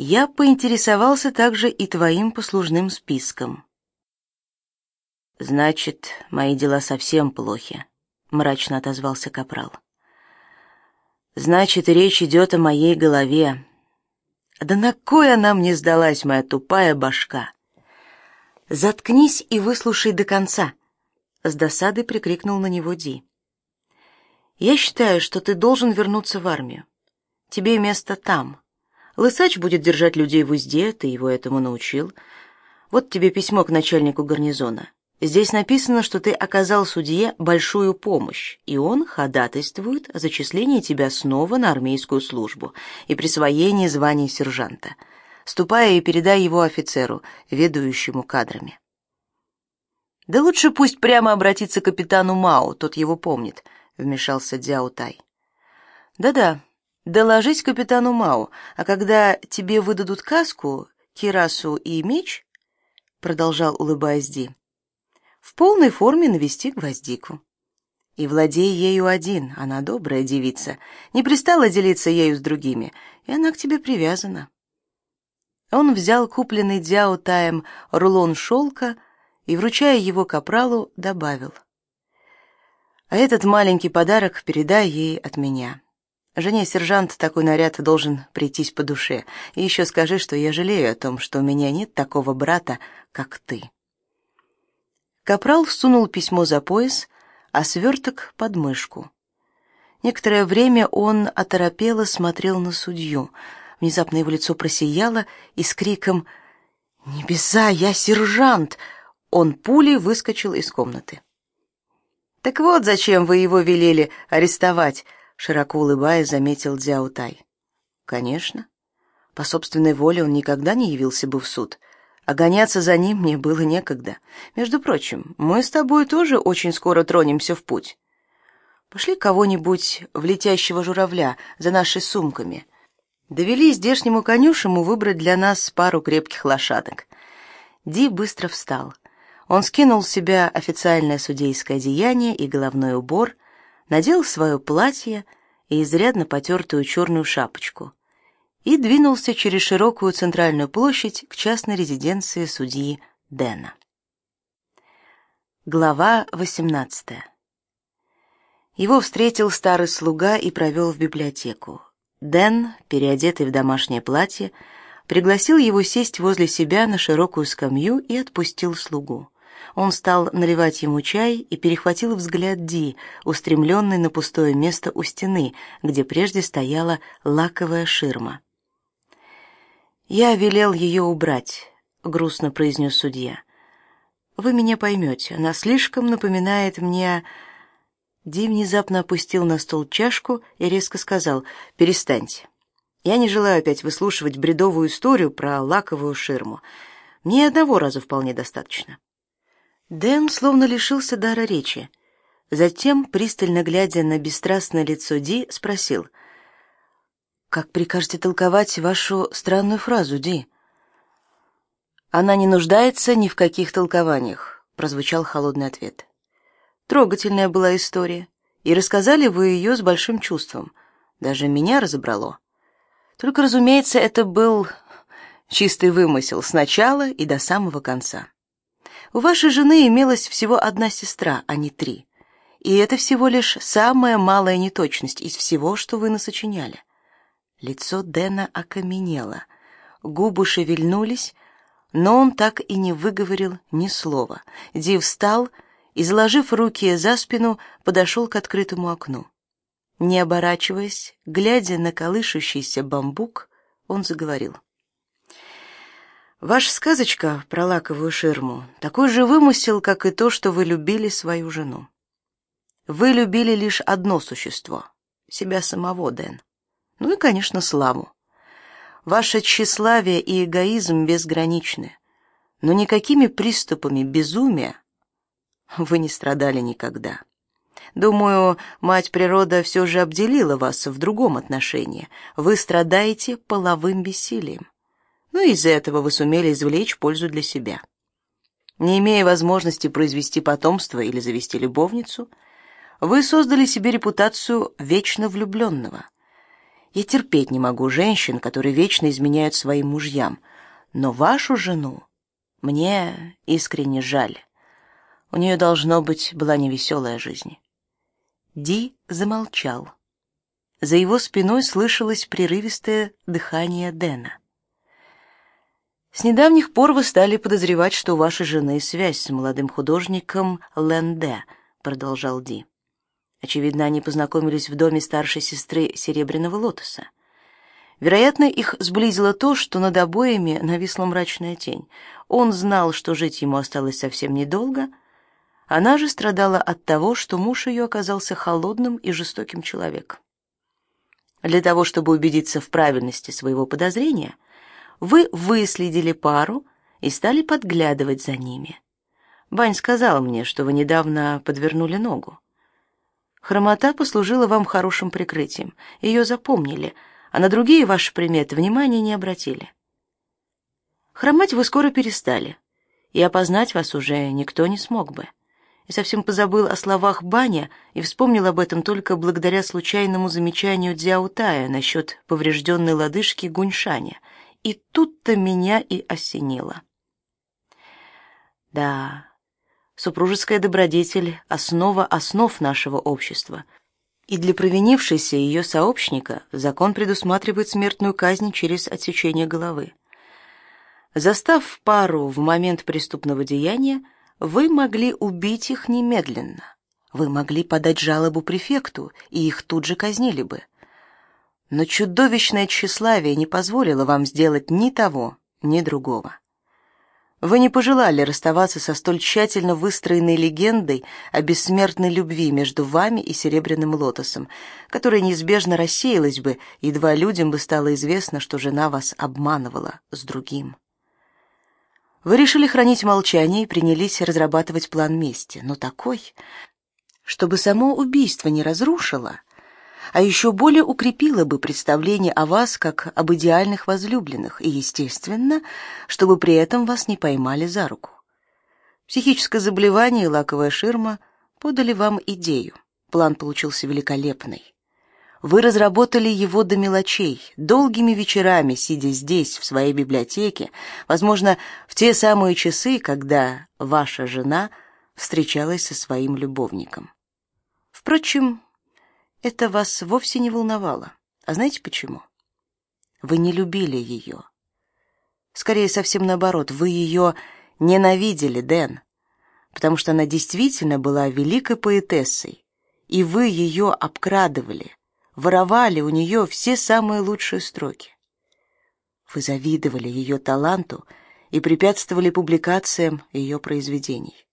Я поинтересовался также и твоим послужным списком. Значит, мои дела совсем плохи, мрачно отозвался капрал. Значит, речь идет о моей голове. Да на кой она мне сдалась, моя тупая башка? Заткнись и выслушай до конца, с досадой прикрикнул на него Ди. Я считаю, что ты должен вернуться в армию. Тебе место там. Лысач будет держать людей в узде, ты его этому научил. Вот тебе письмо к начальнику гарнизона. Здесь написано, что ты оказал судье большую помощь, и он ходатайствует о зачислении тебя снова на армейскую службу и присвоении звания сержанта. Ступай и передай его офицеру, ведущему кадрами. Да лучше пусть прямо обратится к капитану Мао, тот его помнит, вмешался Дзяо Тай. Да-да, доложись капитану Мао, а когда тебе выдадут каску, кирасу и меч, продолжал улыбаясь Ди в полной форме навести гвоздику. И владей ею один, она добрая девица, не пристала делиться ею с другими, и она к тебе привязана. Он взял купленный Дзяо Таем рулон шелка и, вручая его капралу, добавил. «А этот маленький подарок передай ей от меня. Жене сержант такой наряд должен прийтись по душе, и еще скажи, что я жалею о том, что у меня нет такого брата, как ты». Капрал всунул письмо за пояс, а сверток под мышку. Некоторое время он оторопело смотрел на судью. Внезапно его лицо просияло, и с криком «Небеса, я сержант!» он пулей выскочил из комнаты. «Так вот, зачем вы его велели арестовать?» Широко улыбаясь, заметил Дзяутай. «Конечно. По собственной воле он никогда не явился бы в суд а гоняться за ним мне было некогда. Между прочим, мы с тобой тоже очень скоро тронемся в путь. Пошли кого-нибудь в летящего журавля за нашими сумками. Довели здешнему конюшему выбрать для нас пару крепких лошадок. Ди быстро встал. Он скинул с себя официальное судейское одеяние и головной убор, надел свое платье и изрядно потертую черную шапочку и двинулся через широкую центральную площадь к частной резиденции судьи Дэна. Глава 18. Его встретил старый слуга и провел в библиотеку. Дэн, переодетый в домашнее платье, пригласил его сесть возле себя на широкую скамью и отпустил слугу. Он стал наливать ему чай и перехватил взгляд Ди, устремленный на пустое место у стены, где прежде стояла лаковая ширма. Я велел ее убрать, грустно произнес судья. Вы меня поймете, она слишком напоминает мне Ди внезапно опустил на стол чашку и резко сказал: "Перестаньте. Я не желаю опять выслушивать бредовую историю про лаковую ширму. Мне одного раза вполне достаточно". Дэн словно лишился дара речи. Затем, пристально глядя на бесстрастное лицо Ди, спросил: как прикажете толковать вашу странную фразу, Ди? Она не нуждается ни в каких толкованиях, прозвучал холодный ответ. Трогательная была история, и рассказали вы ее с большим чувством. Даже меня разобрало. Только, разумеется, это был чистый вымысел с начала и до самого конца. У вашей жены имелась всего одна сестра, а не три. И это всего лишь самая малая неточность из всего, что вы насочиняли. Лицо Дэна окаменело, губы шевельнулись, но он так и не выговорил ни слова. Ди встал и, заложив руки за спину, подошел к открытому окну. Не оборачиваясь, глядя на колышущийся бамбук, он заговорил. Ваша сказочка про лаковую ширму такой же вымысел, как и то, что вы любили свою жену. Вы любили лишь одно существо себя самого, Дэн. Ну и, конечно, славу. Ваше тщеславие и эгоизм безграничны, но никакими приступами безумия вы не страдали никогда. Думаю, мать природа все же обделила вас в другом отношении. Вы страдаете половым бессилием. Ну и из-за этого вы сумели извлечь пользу для себя. Не имея возможности произвести потомство или завести любовницу, вы создали себе репутацию вечно влюбленного – Я терпеть не могу женщин, которые вечно изменяют своим мужьям. Но вашу жену мне искренне жаль. У нее, должно быть, была невеселая жизнь. Ди замолчал. За его спиной слышалось прерывистое дыхание Дэна. С недавних пор вы стали подозревать, что у вашей жены связь с молодым художником Ленде, продолжал Ди. Очевидно, они познакомились в доме старшей сестры Серебряного лотоса. Вероятно, их сблизило то, что над обоями нависла мрачная тень. Он знал, что жить ему осталось совсем недолго. Она же страдала от того, что муж ее оказался холодным и жестоким человеком. Для того, чтобы убедиться в правильности своего подозрения, вы выследили пару и стали подглядывать за ними. Бань сказал мне, что вы недавно подвернули ногу. Хромота послужила вам хорошим прикрытием. Ее запомнили, а на другие ваши приметы внимания не обратили. Хромать вы скоро перестали, и опознать вас уже никто не смог бы. И совсем позабыл о словах Баня и вспомнил об этом только благодаря случайному замечанию Дзяутая насчет поврежденной лодыжки Гуньшаня. И тут-то меня и осенило. Да, Супружеская добродетель — основа основ нашего общества. И для провинившейся ее сообщника закон предусматривает смертную казнь через отсечение головы. Застав пару в момент преступного деяния, вы могли убить их немедленно. Вы могли подать жалобу префекту, и их тут же казнили бы. Но чудовищное тщеславие не позволило вам сделать ни того, ни другого. Вы не пожелали расставаться со столь тщательно выстроенной легендой о бессмертной любви между вами и Серебряным лотосом, которая неизбежно рассеялась бы, едва людям бы стало известно, что жена вас обманывала с другим. Вы решили хранить молчание и принялись разрабатывать план мести, но такой, чтобы само убийство не разрушило, а еще более укрепило бы представление о вас как об идеальных возлюбленных и, естественно, чтобы при этом вас не поймали за руку. Психическое заболевание и лаковая ширма подали вам идею. План получился великолепный. Вы разработали его до мелочей, долгими вечерами, сидя здесь, в своей библиотеке, возможно, в те самые часы, когда ваша жена встречалась со своим любовником. Впрочем, это вас вовсе не волновало. А знаете почему? Вы не любили ее. Скорее, совсем наоборот, вы ее ненавидели, Дэн, потому что она действительно была великой поэтессой, и вы ее обкрадывали, воровали у нее все самые лучшие строки. Вы завидовали ее таланту и препятствовали публикациям ее произведений.